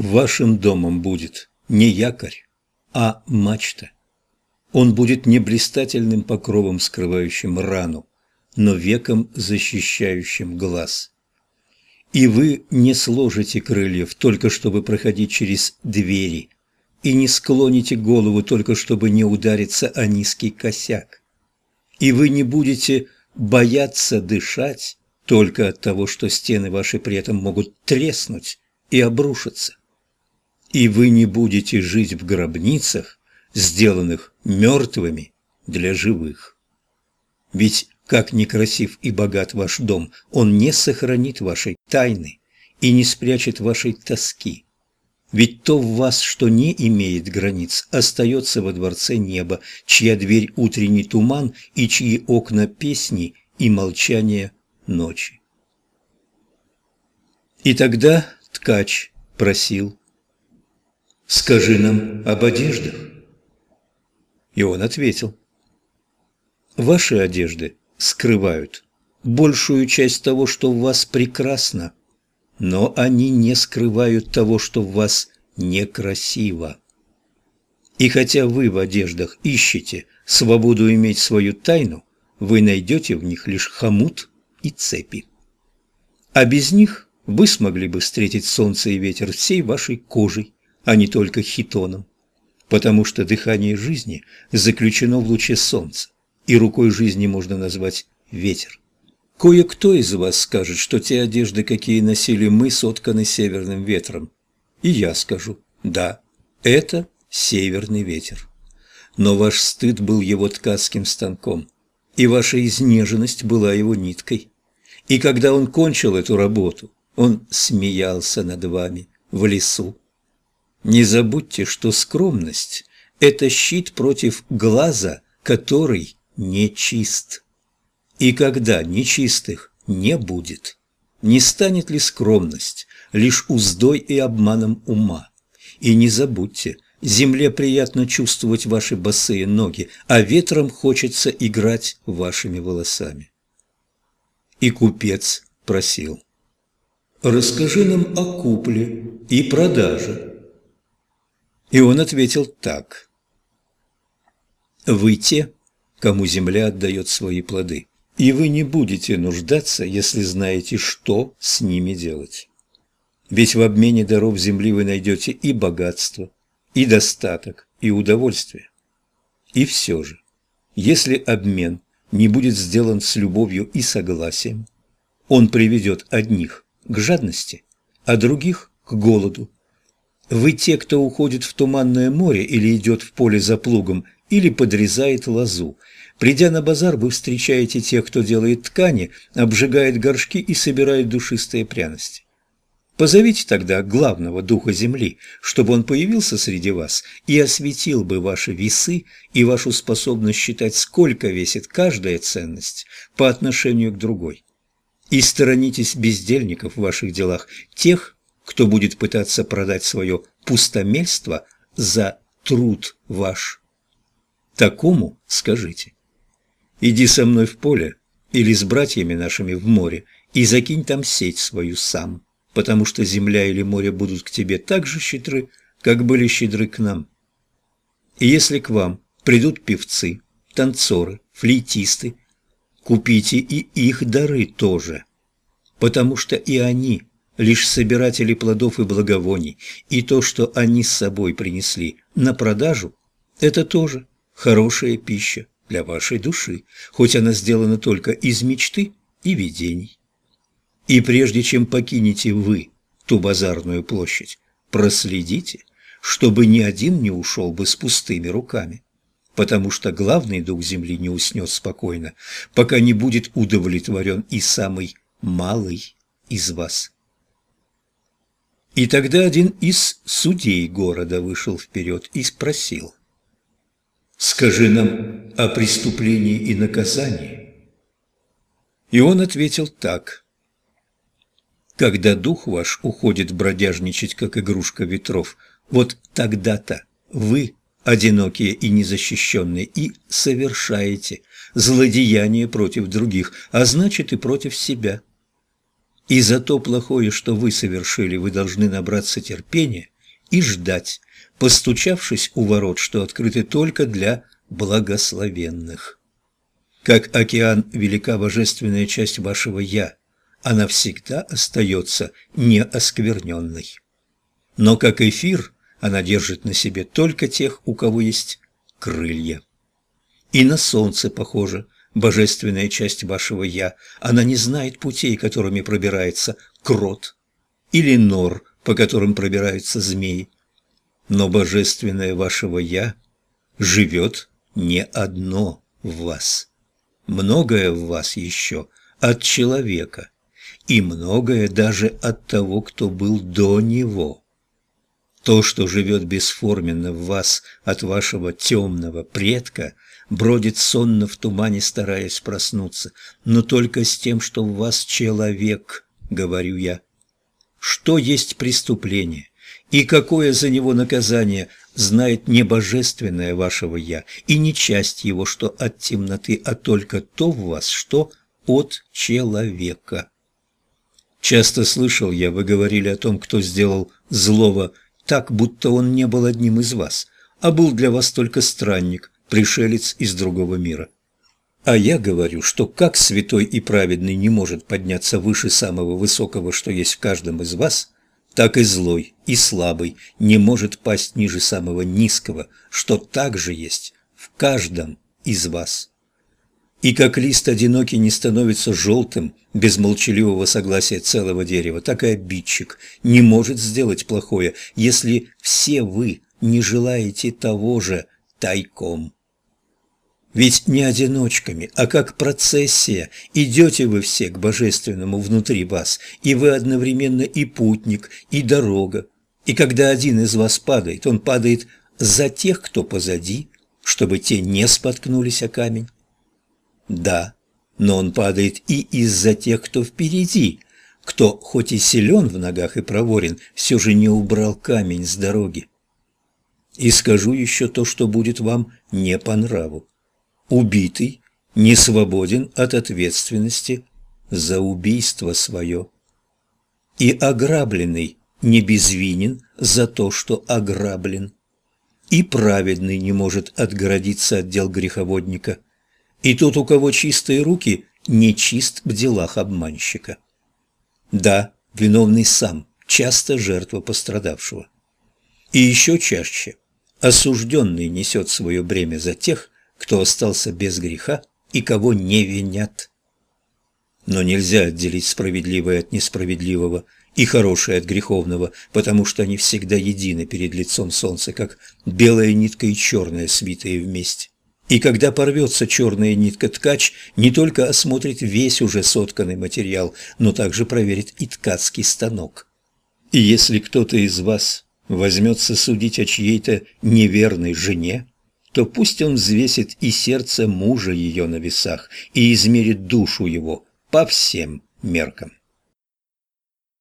Вашим домом будет не якорь, а мачта. Он будет не блистательным покровом, скрывающим рану, но веком защищающим глаз. И вы не сложите крыльев только чтобы проходить через двери, и не склоните голову только чтобы не удариться о низкий косяк. И вы не будете бояться дышать только от того, что стены ваши при этом могут треснуть и обрушиться. И вы не будете жить в гробницах, сделанных мертвыми для живых. Ведь как некрасив и богат ваш дом, он не сохранит вашей тайны и не спрячет вашей тоски. Ведь то в вас, что не имеет границ, остается во дворце неба, чья дверь утренний туман и чьи окна песни и молчание ночи. И тогда ткач просил, «Скажи нам об одеждах». И он ответил, «Ваши одежды скрывают большую часть того, что в вас прекрасно, но они не скрывают того, что в вас некрасиво. И хотя вы в одеждах ищете свободу иметь свою тайну, вы найдете в них лишь хомут и цепи. А без них вы смогли бы встретить солнце и ветер всей вашей кожей, а не только хитоном, потому что дыхание жизни заключено в луче солнца, и рукой жизни можно назвать ветер. Кое-кто из вас скажет, что те одежды, какие носили мы, сотканы северным ветром. И я скажу, да, это северный ветер. Но ваш стыд был его ткацким станком, и ваша изнеженность была его ниткой. И когда он кончил эту работу, он смеялся над вами в лесу. Не забудьте, что скромность – это щит против глаза, который не чист. И когда нечистых не будет, не станет ли скромность лишь уздой и обманом ума? И не забудьте, земле приятно чувствовать ваши босые ноги, а ветром хочется играть вашими волосами. И купец просил, «Расскажи нам о купле и продаже». И он ответил так, «Вы те, кому земля отдает свои плоды и вы не будете нуждаться, если знаете, что с ними делать. Ведь в обмене даров земли вы найдете и богатство, и достаток, и удовольствие. И все же, если обмен не будет сделан с любовью и согласием, он приведет одних к жадности, а других к голоду. Вы те, кто уходит в туманное море или идет в поле за плугом, или подрезает лозу, Придя на базар, вы встречаете тех, кто делает ткани, обжигает горшки и собирает душистые пряности. Позовите тогда главного духа земли, чтобы он появился среди вас и осветил бы ваши весы и вашу способность считать, сколько весит каждая ценность по отношению к другой. И сторонитесь бездельников в ваших делах, тех, кто будет пытаться продать свое пустомельство за труд ваш. Такому скажите. Иди со мной в поле или с братьями нашими в море и закинь там сеть свою сам, потому что земля или море будут к тебе так же щедры, как были щедры к нам. И если к вам придут певцы, танцоры, флейтисты, купите и их дары тоже, потому что и они лишь собиратели плодов и благовоний, и то, что они с собой принесли на продажу, это тоже хорошая пища для вашей души, хоть она сделана только из мечты и видений. И прежде чем покинете вы ту базарную площадь, проследите, чтобы ни один не ушел бы с пустыми руками, потому что главный дух земли не уснет спокойно, пока не будет удовлетворен и самый малый из вас. И тогда один из судей города вышел вперед и спросил, Скажи нам о преступлении и наказании. И он ответил так. Когда дух ваш уходит бродяжничать, как игрушка ветров, вот тогда-то вы, одинокие и незащищенные, и совершаете злодеяние против других, а значит и против себя. И за то плохое, что вы совершили, вы должны набраться терпения и ждать, постучавшись у ворот, что открыты только для благословенных. Как океан велика божественная часть вашего «я», она всегда остается неоскверненной. Но как эфир, она держит на себе только тех, у кого есть крылья. И на солнце похоже, божественная часть вашего «я», она не знает путей, которыми пробирается крот, или нор, по которым пробираются змеи. Но божественное вашего «я» живет не одно в вас. Многое в вас еще от человека, и многое даже от того, кто был до него. То, что живет бесформенно в вас от вашего темного предка, бродит сонно в тумане, стараясь проснуться, но только с тем, что в вас человек, говорю я. Что есть преступление? И какое за него наказание знает не божественное вашего «я» и не часть его, что от темноты, а только то в вас, что от человека. Часто слышал я, вы говорили о том, кто сделал злого так, будто он не был одним из вас, а был для вас только странник, пришелец из другого мира. А я говорю, что как святой и праведный не может подняться выше самого высокого, что есть в каждом из вас, так и злой и слабый не может пасть ниже самого низкого, что также есть в каждом из вас. И как лист одинокий не становится желтым без молчаливого согласия целого дерева, так и обидчик не может сделать плохое, если все вы не желаете того же тайком. Ведь не одиночками, а как процессия идете вы все к Божественному внутри вас, и вы одновременно и путник, и дорога. И когда один из вас падает, он падает за тех, кто позади, чтобы те не споткнулись о камень. Да, но он падает и из-за тех, кто впереди, кто, хоть и силен в ногах и проворен, все же не убрал камень с дороги. И скажу еще то, что будет вам не по нраву. Убитый не свободен от ответственности за убийство свое. И ограбленный не безвинен за то, что ограблен. И праведный не может отгородиться от дел греховодника – и тот, у кого чистые руки, не чист в делах обманщика. Да, виновный сам, часто жертва пострадавшего. И еще чаще осужденный несет свое бремя за тех, кто остался без греха и кого не винят. Но нельзя отделить справедливое от несправедливого и хорошее от греховного, потому что они всегда едины перед лицом солнца, как белая нитка и черная, свитые вместе. И когда порвется черная нитка, ткач не только осмотрит весь уже сотканный материал, но также проверит и ткацкий станок. И если кто-то из вас возьмется судить о чьей-то неверной жене, то пусть он взвесит и сердце мужа ее на весах и измерит душу его по всем меркам.